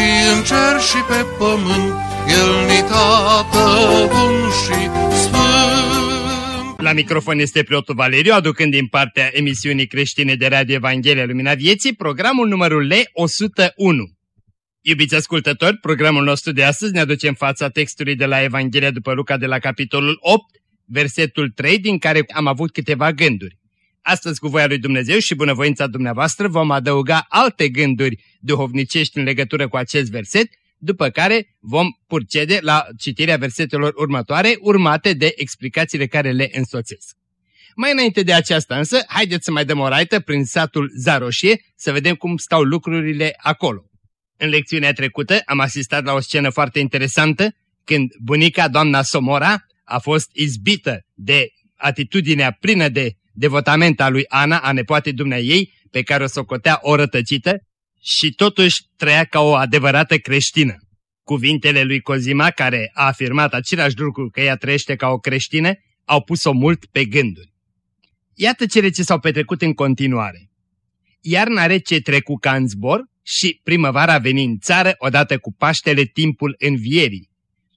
și în cer și pe pământ, El ni tată bun și sfânt. La microfon este preotul Valeriu, aducând din partea emisiunii creștine de Radio Evanghelia Lumina Vieții, programul numărul L101. Iubiți ascultători, programul nostru de astăzi ne aduce în fața textului de la Evanghelia după Luca de la capitolul 8, versetul 3, din care am avut câteva gânduri. Astăzi, cu voia lui Dumnezeu și bunăvoința dumneavoastră, vom adăuga alte gânduri duhovnicești în legătură cu acest verset, după care vom purcede la citirea versetelor următoare, urmate de explicațiile care le însoțesc. Mai înainte de aceasta însă, haideți să mai dăm o raită prin satul Zaroșie să vedem cum stau lucrurile acolo. În lecțiunea trecută am asistat la o scenă foarte interesantă când bunica, doamna Somora, a fost izbită de atitudinea plină de devotament a lui Ana, a nepoatei dumneai pe care o socotea o rătăcită și totuși trăia ca o adevărată creștină. Cuvintele lui Cozima, care a afirmat același lucru că ea trăiește ca o creștină, au pus-o mult pe gânduri. Iată cele ce s-au petrecut în continuare. Iarna rece trecu ca în zbor și primăvara veni în țară odată cu Paștele timpul învierii.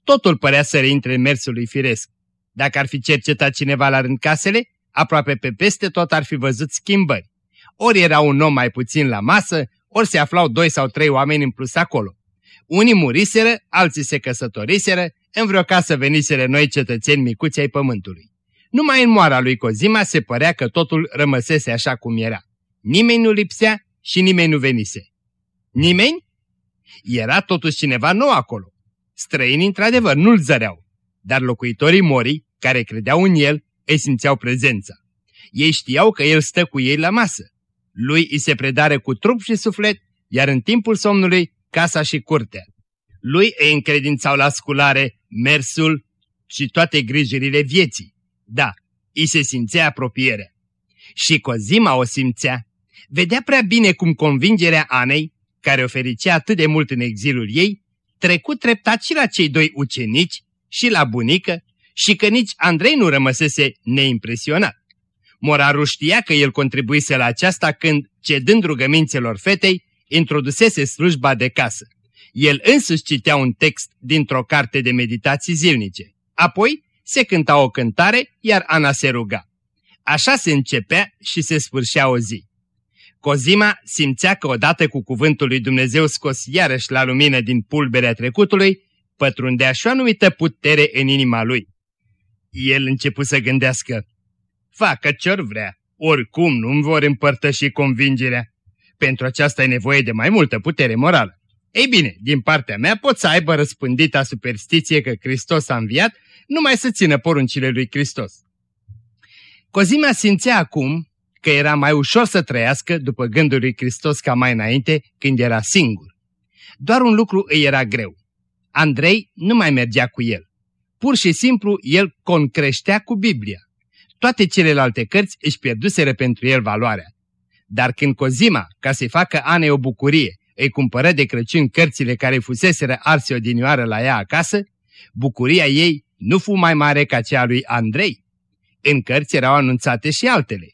Totul părea să reintre în mersul lui firesc. Dacă ar fi cercetat cineva la rând casele, aproape pe peste tot ar fi văzut schimbări. Ori era un om mai puțin la masă, ori se aflau doi sau trei oameni în plus acolo. Unii muriseră, alții se căsătoriseră, în vreo casă veniseră noi cetățeni micuți ai pământului. Numai în moara lui Cozima se părea că totul rămăsese așa cum era. Nimeni nu lipsea și nimeni nu venise. Nimeni? Era totuși cineva nou acolo. Străinii, într-adevăr, nu-l zăreau, dar locuitorii morii, care credeau în el, îi simțeau prezența. Ei știau că el stă cu ei la masă. Lui îi se predare cu trup și suflet, iar în timpul somnului, casa și curtea. Lui îi încredințau la sculare mersul și toate grijurile vieții. Da, îi se simțea apropierea. Și Cozima o simțea. Vedea prea bine cum convingerea Anei, care o fericea atât de mult în exilul ei, trecut treptat și la cei doi ucenici și la bunică și că nici Andrei nu rămăsese neimpresionat. Morarul știa că el contribuise la aceasta când, cedând rugămințelor fetei, introdusese slujba de casă. El însuși citea un text dintr-o carte de meditații zilnice. Apoi se cânta o cântare, iar Ana se ruga. Așa se începea și se sfârșea o zi. Cozima simțea că odată cu cuvântul lui Dumnezeu scos iarăși la lumină din pulberea trecutului, pătrundea și o anumită putere în inima lui. El începu să gândească, facă ce vrea, oricum nu-mi vor împărtăși convingerea. Pentru aceasta e nevoie de mai multă putere morală. Ei bine, din partea mea pot să aibă răspândita superstiție că Hristos a înviat, numai să țină poruncile lui Hristos. Cozimea simțea acum că era mai ușor să trăiască după gândul lui Hristos ca mai înainte, când era singur. Doar un lucru îi era greu. Andrei nu mai mergea cu el. Pur și simplu, el concreștea cu Biblia. Toate celelalte cărți își pierduseră pentru el valoarea. Dar când Cozima, ca să-i facă Anei o bucurie, îi cumpără de Crăciun cărțile care fuseseră arse odinioară la ea acasă, bucuria ei nu fu mai mare ca cea lui Andrei. În cărți erau anunțate și altele.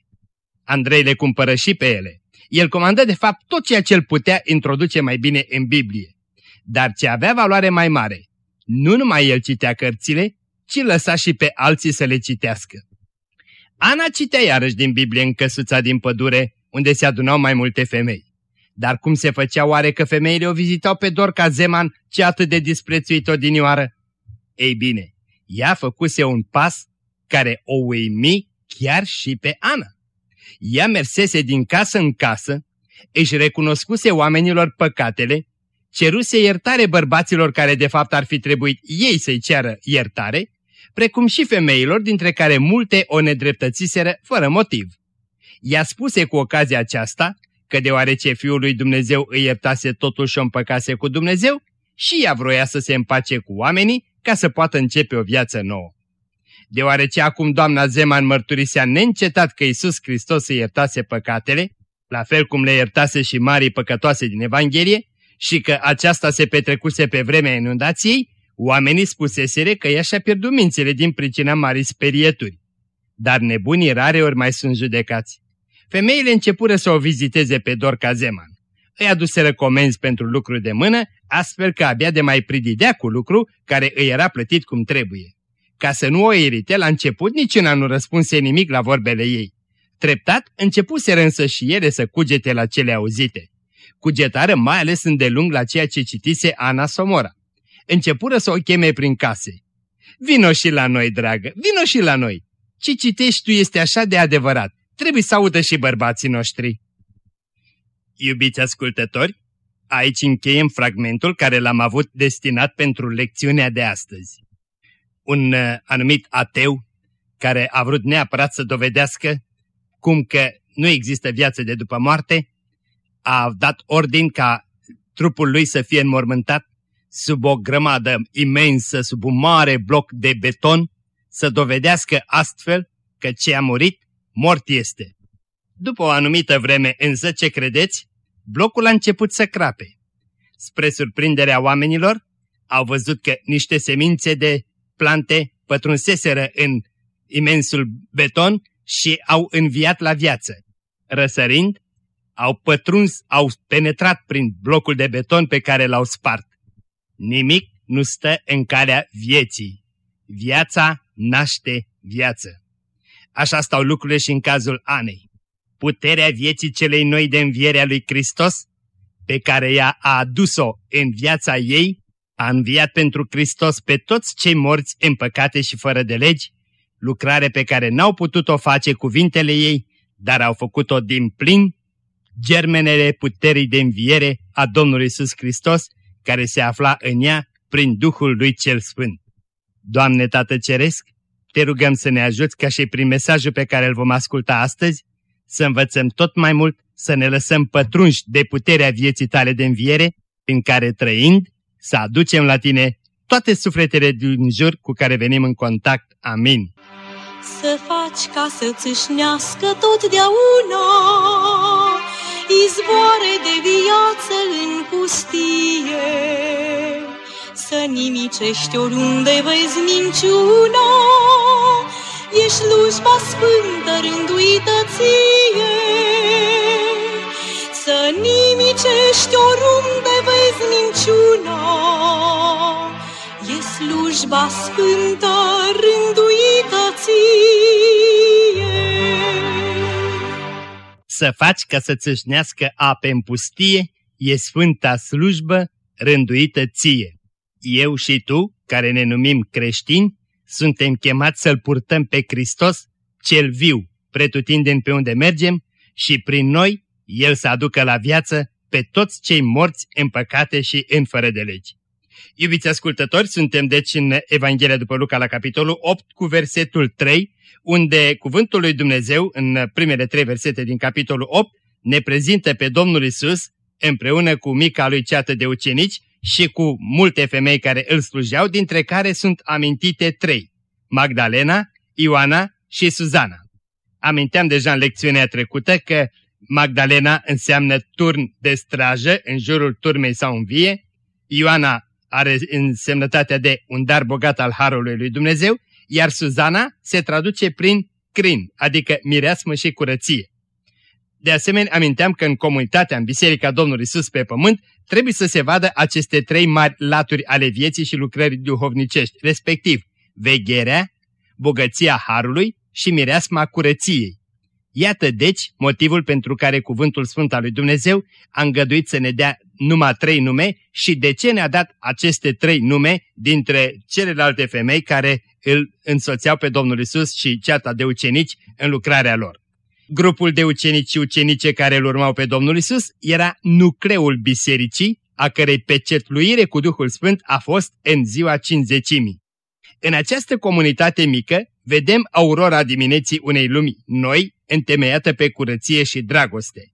Andrei le cumpără și pe ele. El comandă de fapt tot ceea ce el putea introduce mai bine în Biblie. Dar ce avea valoare mai mare, nu numai el citea cărțile, ci lăsa și pe alții să le citească. Ana citea iarăși din Biblie în căsuța din pădure, unde se adunau mai multe femei. Dar cum se făcea oare că femeile o vizitau pe Dorca Zeman, ce atât de disprețuit odinioară? Ei bine, ea făcuse un pas care o uimi chiar și pe Ana. Ea mersese din casă în casă, își recunoscuse oamenilor păcatele, ceruse iertare bărbaților care de fapt ar fi trebuit ei să-i ceară iertare, precum și femeilor dintre care multe o nedreptățiseră fără motiv. Ea spuse cu ocazia aceasta că deoarece Fiul lui Dumnezeu îi iertase totul și o împăcase cu Dumnezeu, și ea vroia să se împace cu oamenii ca să poată începe o viață nouă. Deoarece acum doamna Zeman mărturisea neîncetat că Isus Hristos îi iertase păcatele, la fel cum le iertase și marii păcătoase din Evanghelie, și că aceasta se petrecuse pe vremea inundației, oamenii spusesere că ea și-a pierdut mințele din pricina marii sperieturi. Dar nebunii rare ori mai sunt judecați. Femeile începură să o viziteze pe Dorca Zeman. Îi aduseră comenzi pentru lucru de mână, astfel că abia de mai prididea cu lucru care îi era plătit cum trebuie. Ca să nu o irite, la început niciuna nu răspunse nimic la vorbele ei. Treptat, începuseră însă și ele să cugete la cele auzite. Cugetară mai ales îndelung la ceea ce citise Ana Somora. Începură să o cheme prin case. Vino și la noi, dragă, vino și la noi. Ce citești tu este așa de adevărat. Trebuie să audă și bărbații noștri. Iubiți ascultători, aici încheiem fragmentul care l-am avut destinat pentru lecțiunea de astăzi. Un uh, anumit ateu care a vrut neapărat să dovedească cum că nu există viață de după moarte, a dat ordin ca trupul lui să fie înmormântat sub o grămadă imensă, sub un mare bloc de beton, să dovedească astfel că ce a murit, mort este. După o anumită vreme însă, ce credeți? Blocul a început să crape. Spre surprinderea oamenilor, au văzut că niște semințe de plante pătrunseseră în imensul beton și au înviat la viață. Răsărind, au pătruns, au penetrat prin blocul de beton pe care l-au spart. Nimic nu stă în calea vieții. Viața naște viață. Așa stau lucrurile și în cazul Anei. Puterea vieții celei noi de înviere a lui Hristos, pe care ea a adus-o în viața ei, a înviat pentru Hristos pe toți cei morți în păcate și fără de legi, lucrare pe care n-au putut-o face cuvintele ei, dar au făcut-o din plin germenele puterii de înviere a Domnului Isus Hristos, care se afla în ea prin Duhul lui Cel Sfânt. Doamne Tată Ceresc, te rugăm să ne ajuți ca și prin mesajul pe care îl vom asculta astăzi, să învățăm tot mai mult, să ne lăsăm pătrunși de puterea vieții tale de înviere, în care trăind, să aducem la tine toate sufletele din jur cu care venim în contact. Amin. Să faci ca să țâșnească totdeauna izvoare de viață în pustie. Să nimicești oriunde vezi minciuna, e slujba sfântă rânduită ție. Să nimicești oriunde vezi minciuna, e slujba sfântă rânduită ție să faci ca să țâșnească ape în pustie, e sfânta slujbă rânduită ție. Eu și tu, care ne numim creștini, suntem chemați să-L purtăm pe Hristos, cel viu, pretutindeni pe unde mergem, și prin noi El să aducă la viață pe toți cei morți în păcate și în fără de legi. Iubiți ascultători, suntem deci în Evanghelia după Luca la capitolul 8 cu versetul 3, unde cuvântul lui Dumnezeu, în primele trei versete din capitolul 8, ne prezintă pe Domnul Isus împreună cu mica lui ceată de ucenici și cu multe femei care îl slujeau, dintre care sunt amintite trei, Magdalena, Ioana și Suzana. Aminteam deja în lecțiunea trecută că Magdalena înseamnă turn de strajă în jurul turmei sau în vie, Ioana are însemnătatea de un dar bogat al Harului lui Dumnezeu, iar Suzana se traduce prin crin, adică mireasmă și curăție. De asemenea, aminteam că în comunitatea, în Biserica Domnului Isus pe pământ, trebuie să se vadă aceste trei mari laturi ale vieții și lucrării duhovnicești, respectiv vegherea, bogăția Harului și mireasma curăției. Iată deci motivul pentru care cuvântul Sfânt al lui Dumnezeu a îngăduit să ne dea numai trei nume și de ce ne-a dat aceste trei nume dintre celelalte femei care îl însoțeau pe Domnul Isus și ceata de ucenici în lucrarea lor. Grupul de ucenici și ucenice care îl urmau pe Domnul Isus era nucleul bisericii, a cărei pecetluire cu Duhul Sfânt a fost în ziua cinzecimii. În această comunitate mică vedem aurora dimineții unei lumi noi, întemeiată pe curăție și dragoste.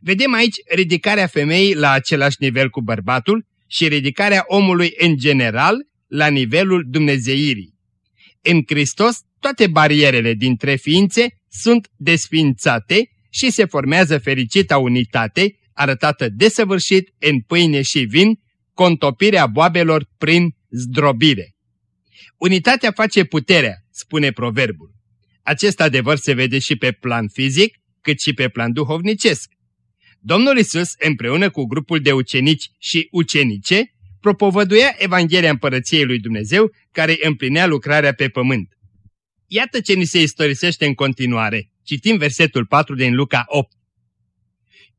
Vedem aici ridicarea femeii la același nivel cu bărbatul și ridicarea omului în general la nivelul dumnezeirii. În Hristos toate barierele dintre ființe sunt desfințate și se formează fericita unitate arătată desăvârșit în pâine și vin, contopirea boabelor prin zdrobire. Unitatea face puterea, spune proverbul. Acest adevăr se vede și pe plan fizic, cât și pe plan duhovnicesc. Domnul Isus, împreună cu grupul de ucenici și ucenice, propovăduia Evanghelia Împărăției lui Dumnezeu, care împlinea lucrarea pe pământ. Iată ce ni se istorisește în continuare. Citim versetul 4 din Luca 8.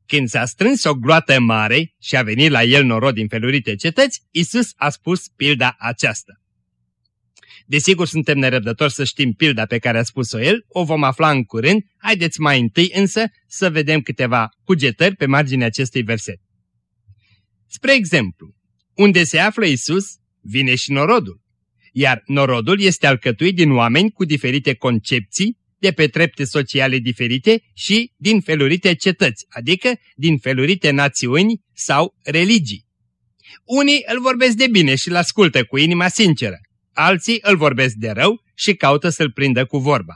Când s-a strâns o gloată mare și a venit la el norod din felurite cetăți, Isus a spus pilda aceasta. Desigur, suntem nerăbdători să știm pilda pe care a spus-o el, o vom afla în curând, haideți mai întâi însă să vedem câteva cugetări pe marginea acestui verset. Spre exemplu, unde se află Isus, vine și norodul, iar norodul este alcătuit din oameni cu diferite concepții, de pe trepte sociale diferite și din felurite cetăți, adică din felurite națiuni sau religii. Unii îl vorbesc de bine și îl ascultă cu inima sinceră, alții îl vorbesc de rău și caută să-l prindă cu vorba.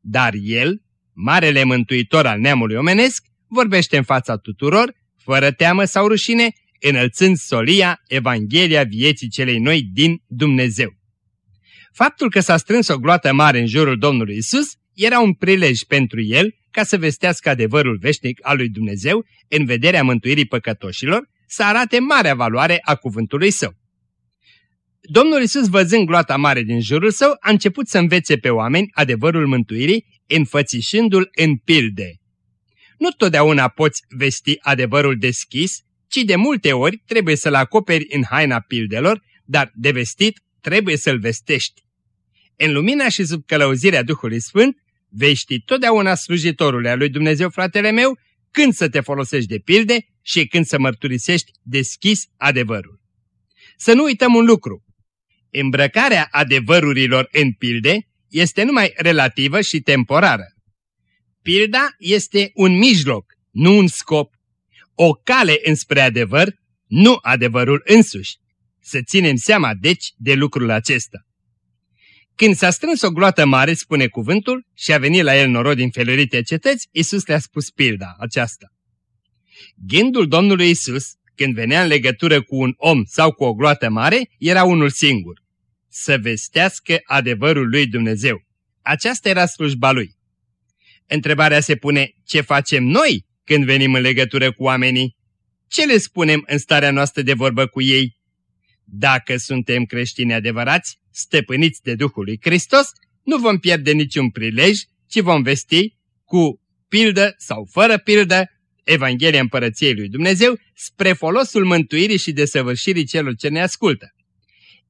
Dar el, marele mântuitor al neamului omenesc, vorbește în fața tuturor, fără teamă sau rușine, înălțând solia Evanghelia vieții celei noi din Dumnezeu. Faptul că s-a strâns o gloată mare în jurul Domnului Isus era un prilej pentru el ca să vestească adevărul veșnic al lui Dumnezeu în vederea mântuirii păcătoșilor, să arate marea valoare a cuvântului său. Domnul Isus, văzând gloata mare din jurul său, a început să învețe pe oameni adevărul mântuirii, înfățișându-l în pilde. Nu totdeauna poți vesti adevărul deschis, ci de multe ori trebuie să-l acoperi în haina pildelor, dar de vestit trebuie să-l vestești. În lumina și sub călăuzirea Duhului Sfânt, vei ști totdeauna slujitorule a lui Dumnezeu, fratele meu, când să te folosești de pilde și când să mărturisești deschis adevărul. Să nu uităm un lucru. Îmbrăcarea adevărurilor în pilde este numai relativă și temporară. Pilda este un mijloc, nu un scop, o cale înspre adevăr, nu adevărul însuși. Să ținem seama, deci, de lucrul acesta. Când s-a strâns o gloată mare, spune cuvântul, și a venit la el norod din felurite cetăți, Isus le-a spus pilda aceasta. Gândul Domnului Isus, când venea în legătură cu un om sau cu o gloată mare, era unul singur. Să vestească adevărul lui Dumnezeu. Aceasta era slujba lui. Întrebarea se pune, ce facem noi când venim în legătură cu oamenii? Ce le spunem în starea noastră de vorbă cu ei? Dacă suntem creștini adevărați, stăpâniți de Duhul lui Hristos, nu vom pierde niciun prilej, ci vom vesti cu pildă sau fără pildă Evanghelia Împărăției lui Dumnezeu spre folosul mântuirii și desăvârșirii celor ce ne ascultă.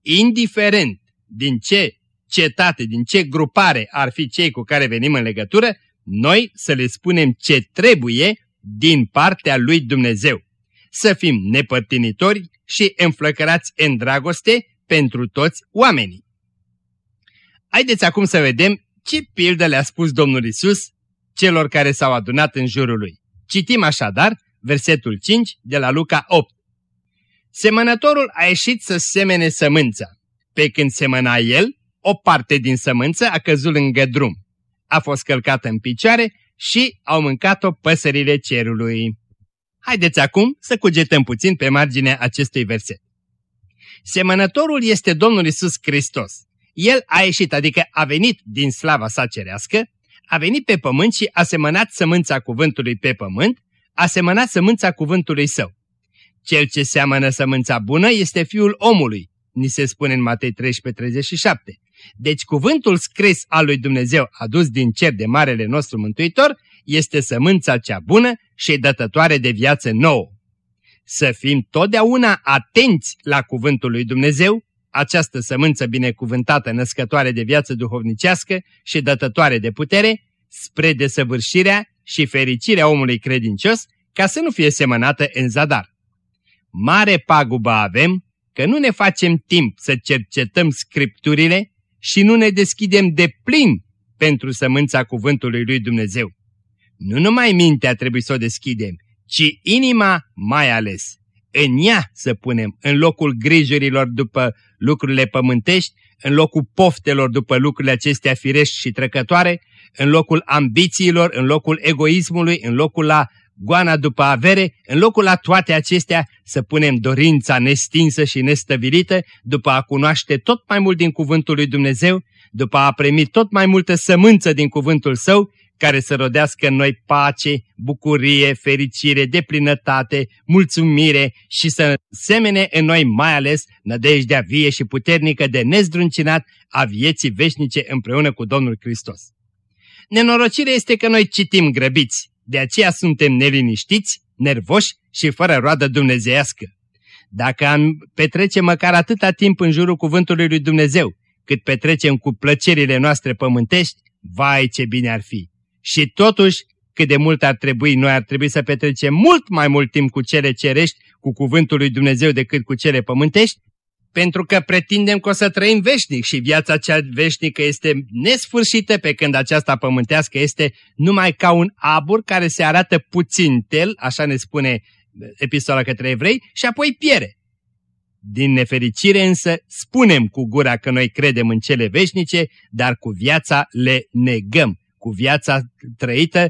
Indiferent din ce cetate, din ce grupare ar fi cei cu care venim în legătură, noi să le spunem ce trebuie din partea lui Dumnezeu. Să fim nepărtinitori și înflăcărați în dragoste pentru toți oamenii. Haideți acum să vedem ce pildă le-a spus Domnul Isus celor care s-au adunat în jurul lui. Citim așadar versetul 5 de la Luca 8. Semănătorul a ieșit să semene sămânța. Pe când semăna el, o parte din sămânță a căzut lângă drum. A fost călcată în picioare și au mâncat-o păsările cerului. Haideți acum să cugetăm puțin pe marginea acestui verset. Semănătorul este Domnul Isus Hristos. El a ieșit, adică a venit din slava sa cerească, a venit pe pământ și a semănat sămânța cuvântului pe pământ, a semănat sămânța cuvântului său. Cel ce seamănă sămânța bună este fiul omului, ni se spune în Matei 13:37. Deci cuvântul scris al lui Dumnezeu adus din cer de Marele nostru Mântuitor este sămânța cea bună și dătătoare de viață nouă. Să fim totdeauna atenți la cuvântul lui Dumnezeu, această sămânță binecuvântată născătoare de viață duhovnicească și dătătoare de putere, spre desăvârșirea și fericirea omului credincios, ca să nu fie semănată în zadar. Mare pagubă avem că nu ne facem timp să cercetăm scripturile și nu ne deschidem de plin pentru sămânța cuvântului lui Dumnezeu. Nu numai mintea trebuie să o deschidem, ci inima mai ales. în ea să punem, în locul grijurilor după lucrurile pământești, în locul poftelor după lucrurile acestea firești și trecătoare, în locul ambițiilor, în locul egoismului, în locul la goana după avere, în locul la toate acestea să punem dorința nestinsă și nestăvilită după a cunoaște tot mai mult din cuvântul lui Dumnezeu, după a primi tot mai multă sămânță din cuvântul său, care să rodească în noi pace, bucurie, fericire, deplinătate, mulțumire și să semene în noi mai ales nădejdea vie și puternică de nezdruncinat a vieții veșnice împreună cu Domnul Hristos. Nenorocirea este că noi citim grăbiți, de aceea suntem neliniștiți, nervoși și fără roadă dumnezeiască. Dacă am petrece măcar atâta timp în jurul cuvântului lui Dumnezeu, cât petrecem cu plăcerile noastre pământești, vai ce bine ar fi! Și totuși, cât de mult ar trebui, noi ar trebui să petrecem mult mai mult timp cu cele cerești, cu cuvântul lui Dumnezeu decât cu cele pământești, pentru că pretindem că o să trăim veșnic și viața cea veșnică este nesfârșită pe când aceasta pământească este numai ca un abur care se arată puțin tel, așa ne spune epistola către evrei, și apoi piere. Din nefericire însă spunem cu gura că noi credem în cele veșnice, dar cu viața le negăm. Cu viața trăită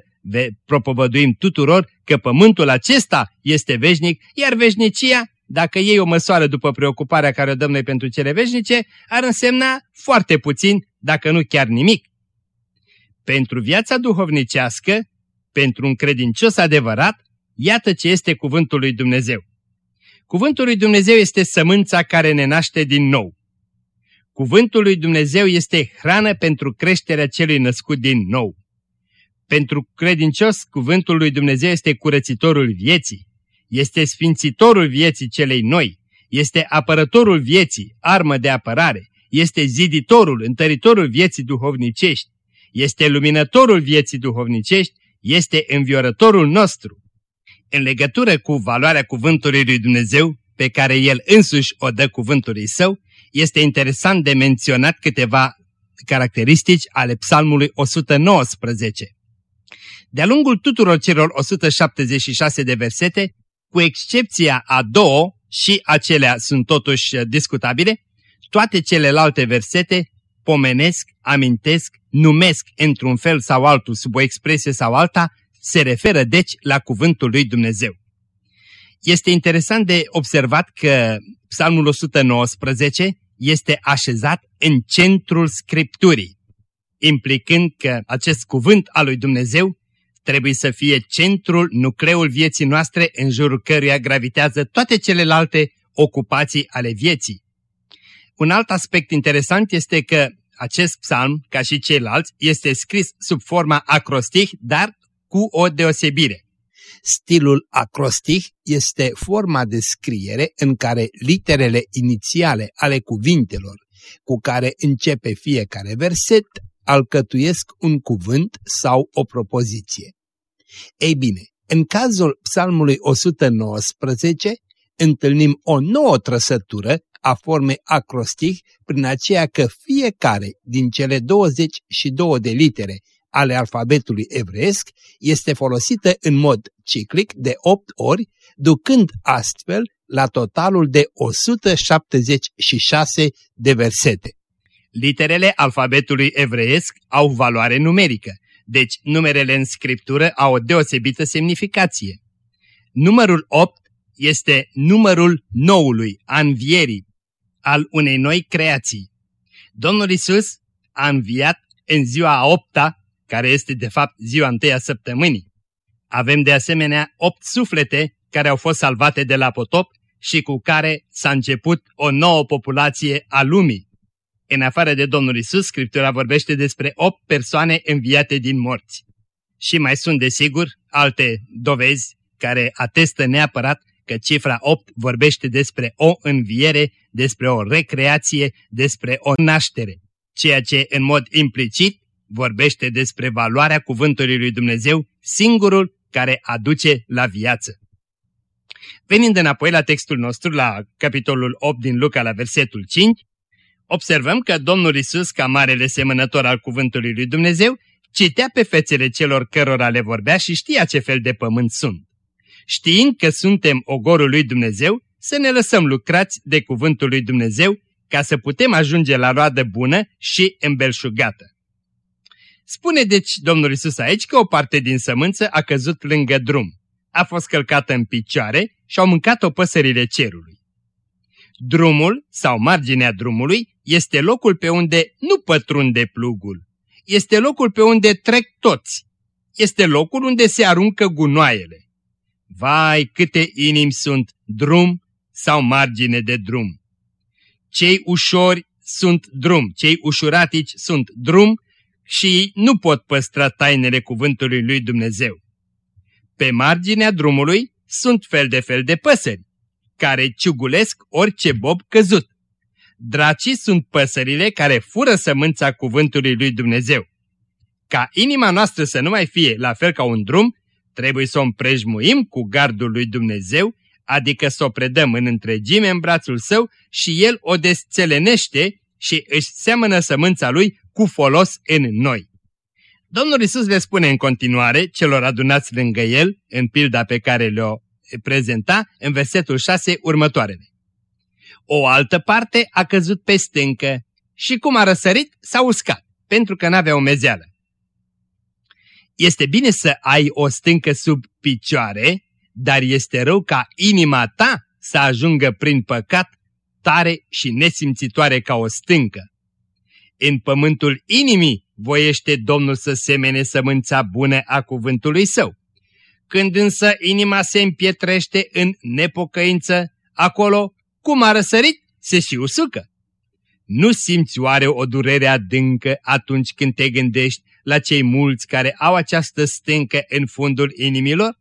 propovăduim tuturor că pământul acesta este veșnic, iar veșnicia dacă iei o măsoară după preocuparea care o dăm noi pentru cele veșnice, ar însemna foarte puțin, dacă nu chiar nimic. Pentru viața duhovnicească, pentru un credincios adevărat, iată ce este cuvântul lui Dumnezeu. Cuvântul lui Dumnezeu este sămânța care ne naște din nou. Cuvântul lui Dumnezeu este hrană pentru creșterea celui născut din nou. Pentru credincios, cuvântul lui Dumnezeu este curățitorul vieții este sfințitorul vieții celei noi, este apărătorul vieții, armă de apărare, este ziditorul, întăritorul vieții duhovnicești, este luminătorul vieții duhovnicești, este înviorătorul nostru. În legătură cu valoarea cuvântului lui Dumnezeu, pe care el însuși o dă cuvântului său, este interesant de menționat câteva caracteristici ale psalmului 119. De-a lungul tuturor celor 176 de versete, cu excepția a două, și acelea sunt totuși discutabile, toate celelalte versete pomenesc, amintesc, numesc într-un fel sau altul, sub o expresie sau alta, se referă deci la cuvântul lui Dumnezeu. Este interesant de observat că Psalmul 119 este așezat în centrul Scripturii, implicând că acest cuvânt al lui Dumnezeu trebuie să fie centrul, nucleul vieții noastre în jurul căruia gravitează toate celelalte ocupații ale vieții. Un alt aspect interesant este că acest psalm, ca și ceilalți, este scris sub forma acrostih, dar cu o deosebire. Stilul acrostih este forma de scriere în care literele inițiale ale cuvintelor cu care începe fiecare verset alcătuiesc un cuvânt sau o propoziție. Ei bine, în cazul psalmului 119 întâlnim o nouă trăsătură a formei acrostih prin aceea că fiecare din cele 22 de litere ale alfabetului evreiesc este folosită în mod ciclic de 8 ori, ducând astfel la totalul de 176 de versete. Literele alfabetului evreiesc au valoare numerică, deci numerele în scriptură au o deosebită semnificație. Numărul 8 este numărul noului, a învierii, al unei noi creații. Domnul Isus a înviat în ziua a opta, care este de fapt ziua întâia săptămânii. Avem de asemenea opt suflete care au fost salvate de la potop și cu care s-a început o nouă populație a lumii. În afară de Domnul Isus, Scriptura vorbește despre opt persoane înviate din morți. Și mai sunt, desigur, alte dovezi care atestă neapărat că cifra 8 vorbește despre o înviere, despre o recreație, despre o naștere, ceea ce în mod implicit vorbește despre valoarea cuvântului lui Dumnezeu, singurul care aduce la viață. Venind înapoi la textul nostru, la capitolul 8 din Luca, la versetul 5, observăm că Domnul Isus, ca marele semănător al cuvântului lui Dumnezeu, citea pe fețele celor cărora le vorbea și știa ce fel de pământ sunt. Știind că suntem ogorul lui Dumnezeu, să ne lăsăm lucrați de cuvântul lui Dumnezeu ca să putem ajunge la roadă bună și îmbelșugată. Spune deci Domnul Isus aici că o parte din sămânță a căzut lângă drum, a fost călcată în picioare și au mâncat-o păsările cerului. Drumul sau marginea drumului este locul pe unde nu pătrunde plugul, este locul pe unde trec toți, este locul unde se aruncă gunoaiele. Vai, câte inimi sunt drum sau margine de drum! Cei ușori sunt drum, cei ușuratici sunt drum și nu pot păstra tainele cuvântului lui Dumnezeu. Pe marginea drumului sunt fel de fel de păsări, care ciugulesc orice bob căzut. Dracii sunt păsările care fură sămânța cuvântului lui Dumnezeu. Ca inima noastră să nu mai fie la fel ca un drum, trebuie să o împrejmuim cu gardul lui Dumnezeu, adică să o predăm în întregime în brațul său și el o desțelenește și își seamănă sămânța lui cu folos în noi. Domnul Isus le spune în continuare celor adunați lângă el, în pilda pe care le-o prezenta, în versetul 6 următoarele. O altă parte a căzut pe stâncă și cum a răsărit s-a uscat, pentru că n-avea o mezeală. Este bine să ai o stâncă sub picioare, dar este rău ca inima ta să ajungă prin păcat tare și nesimțitoare ca o stâncă. În pământul inimii voiește Domnul să semene sămânța bună a cuvântului său. Când însă inima se împietrește în nepocăință, acolo, cum a răsărit, se și usucă. Nu simți oare o durere adâncă atunci când te gândești la cei mulți care au această stâncă în fundul inimilor?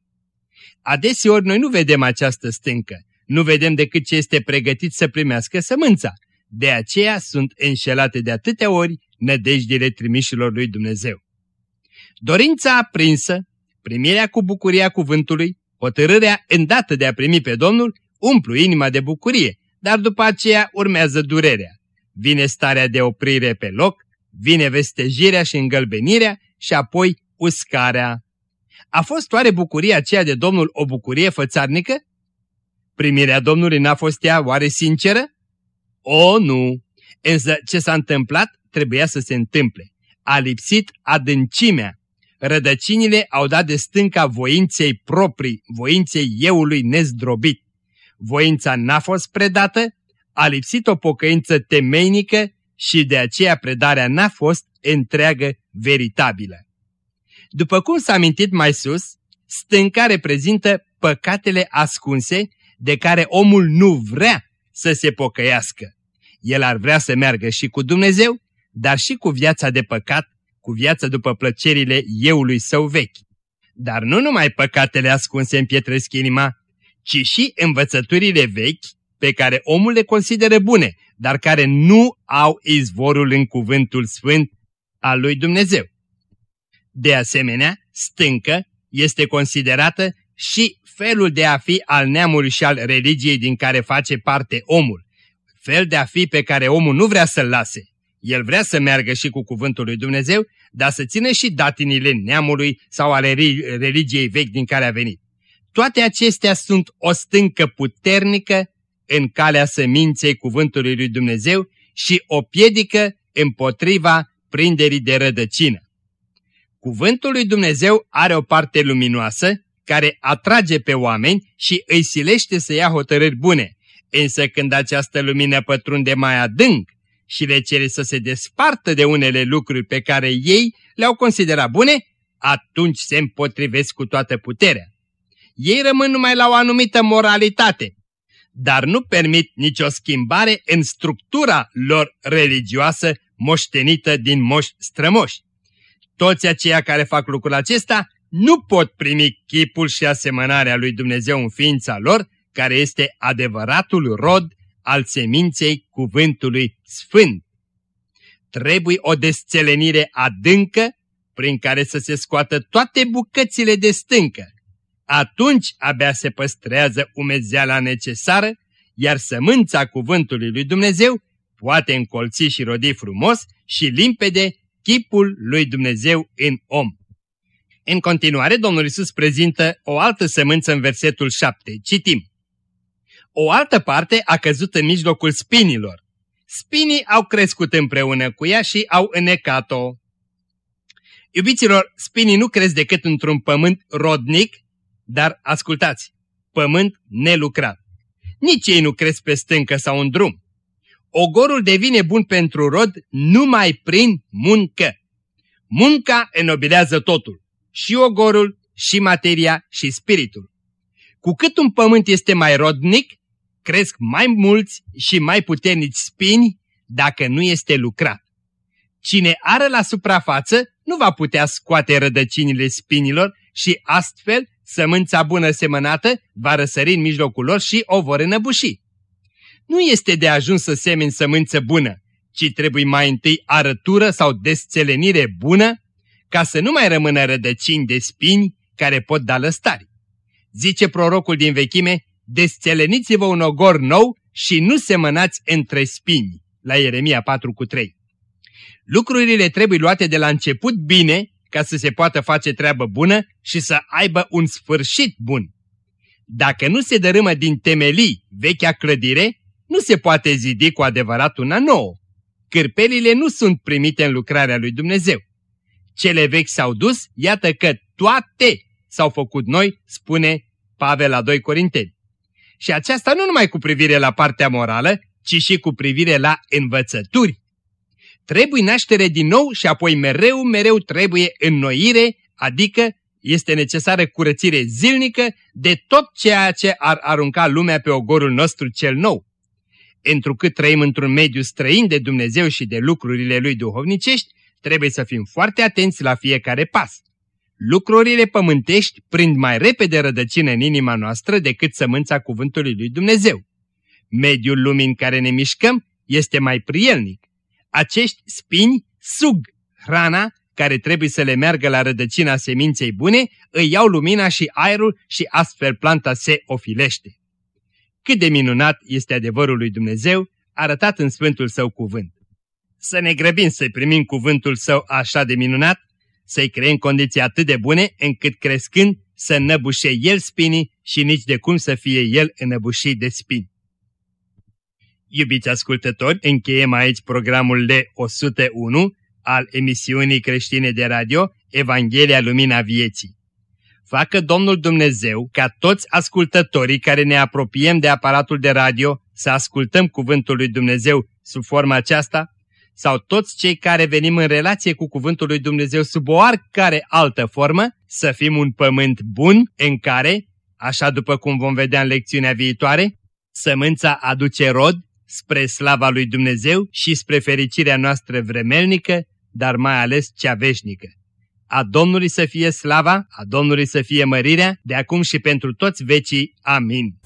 Adeseori noi nu vedem această stâncă, nu vedem decât ce este pregătit să primească sămânța. De aceea sunt înșelate de atâtea ori nădejdile trimișilor lui Dumnezeu. Dorința aprinsă, primirea cu bucuria cuvântului, hotărârea îndată de a primi pe Domnul, umplu inima de bucurie, dar după aceea urmează durerea. Vine starea de oprire pe loc, vine vestejirea și îngălbenirea și apoi uscarea. A fost oare bucuria aceea de Domnul o bucurie fățarnică? Primirea Domnului n-a fost ea oare sinceră? O, nu! Însă ce s-a întâmplat trebuia să se întâmple. A lipsit adâncimea. Rădăcinile au dat de stânca voinței proprii, voinței euului nezdrobit. Voința n-a fost predată, a lipsit o pocăință temeinică și de aceea predarea n-a fost întreagă veritabilă. După cum s-a amintit mai sus, stânca reprezintă păcatele ascunse de care omul nu vrea să se pocăiască. El ar vrea să meargă și cu Dumnezeu, dar și cu viața de păcat, cu viața după plăcerile euului său vechi. Dar nu numai păcatele ascunse împietresc inima, ci și învățăturile vechi pe care omul le consideră bune, dar care nu au izvorul în cuvântul sfânt al lui Dumnezeu. De asemenea, stâncă este considerată și felul de a fi al neamului și al religiei din care face parte omul, fel de a fi pe care omul nu vrea să-l lase. El vrea să meargă și cu cuvântul lui Dumnezeu, dar să țină și datinile neamului sau ale religiei vechi din care a venit. Toate acestea sunt o stâncă puternică în calea seminței cuvântului lui Dumnezeu și o piedică împotriva prinderii de rădăcină. Cuvântul lui Dumnezeu are o parte luminoasă care atrage pe oameni și îi silește să ia hotărâri bune, însă când această lumină pătrunde mai adânc și le cere să se despartă de unele lucruri pe care ei le-au considerat bune, atunci se împotrivesc cu toată puterea. Ei rămân numai la o anumită moralitate, dar nu permit nicio schimbare în structura lor religioasă moștenită din moși strămoși. Toți aceia care fac lucrul acesta nu pot primi chipul și asemănarea lui Dumnezeu în ființa lor, care este adevăratul rod al seminței cuvântului sfânt. Trebuie o desțelenire adâncă prin care să se scoată toate bucățile de stâncă. Atunci abia se păstrează umezeala necesară, iar sămânța cuvântului lui Dumnezeu poate încolți și rodi frumos și limpede chipul lui Dumnezeu în om. În continuare, Domnul Isus prezintă o altă sămânță în versetul 7. Citim. O altă parte a căzut în mijlocul spinilor. Spinii au crescut împreună cu ea și au înecat-o. Iubiților, spinii nu cresc decât într-un pământ rodnic, dar ascultați, pământ nelucrat. Nici ei nu cresc pe stâncă sau în drum. Ogorul devine bun pentru rod numai prin muncă. Munca enobilează totul, și ogorul, și materia, și spiritul. Cu cât un pământ este mai rodnic, cresc mai mulți și mai puternici spini dacă nu este lucrat. Cine are la suprafață nu va putea scoate rădăcinile spinilor și astfel sămânța bună semănată va răsări în mijlocul lor și o vor înăbuși. Nu este de ajuns să semeni sămânță bună, ci trebuie mai întâi arătură sau desțelenire bună ca să nu mai rămână rădăcini de spini care pot da lăstari. Zice prorocul din vechime, desțeleniți-vă un ogor nou și nu semănați între spini, la Ieremia 4 cu 3. Lucrurile trebuie luate de la început bine ca să se poată face treabă bună și să aibă un sfârșit bun. Dacă nu se dărâmă din temelii vechea clădire, nu se poate zidi cu adevărat una nouă. Cârpelile nu sunt primite în lucrarea lui Dumnezeu. Cele vechi s-au dus, iată că toate s-au făcut noi, spune Pavel la 2 Corinteni. Și aceasta nu numai cu privire la partea morală, ci și cu privire la învățături. Trebuie naștere din nou și apoi mereu, mereu trebuie înnoire, adică este necesară curățire zilnică de tot ceea ce ar arunca lumea pe ogorul nostru cel nou. Întrucât trăim într-un mediu străin de Dumnezeu și de lucrurile lui duhovnicești, trebuie să fim foarte atenți la fiecare pas. Lucrurile pământești prind mai repede rădăcină în inima noastră decât sămânța cuvântului lui Dumnezeu. Mediul lumii în care ne mișcăm este mai prielnic. Acești spini sug hrana care trebuie să le meargă la rădăcina seminței bune, îi iau lumina și aerul și astfel planta se ofilește. Cât de minunat este adevărul lui Dumnezeu, arătat în Sfântul Său cuvânt. Să ne grăbim să primim cuvântul Său așa de minunat, să-i creăm condiții atât de bune încât crescând să năbușe el spinii și nici de cum să fie el înăbușit de spini. Iubiți ascultători, încheiem aici programul de 101 al emisiunii creștine de radio Evanghelia Lumina Vieții. Facă Domnul Dumnezeu ca toți ascultătorii care ne apropiem de aparatul de radio să ascultăm cuvântul lui Dumnezeu sub forma aceasta, sau toți cei care venim în relație cu cuvântul lui Dumnezeu sub o oricare altă formă, să fim un pământ bun în care, așa după cum vom vedea în lecțiunea viitoare, sămânța aduce rod spre slava lui Dumnezeu și spre fericirea noastră vremelnică, dar mai ales cea veșnică. A Domnului să fie slava, a Domnului să fie mărirea, de acum și pentru toți vecii. Amin.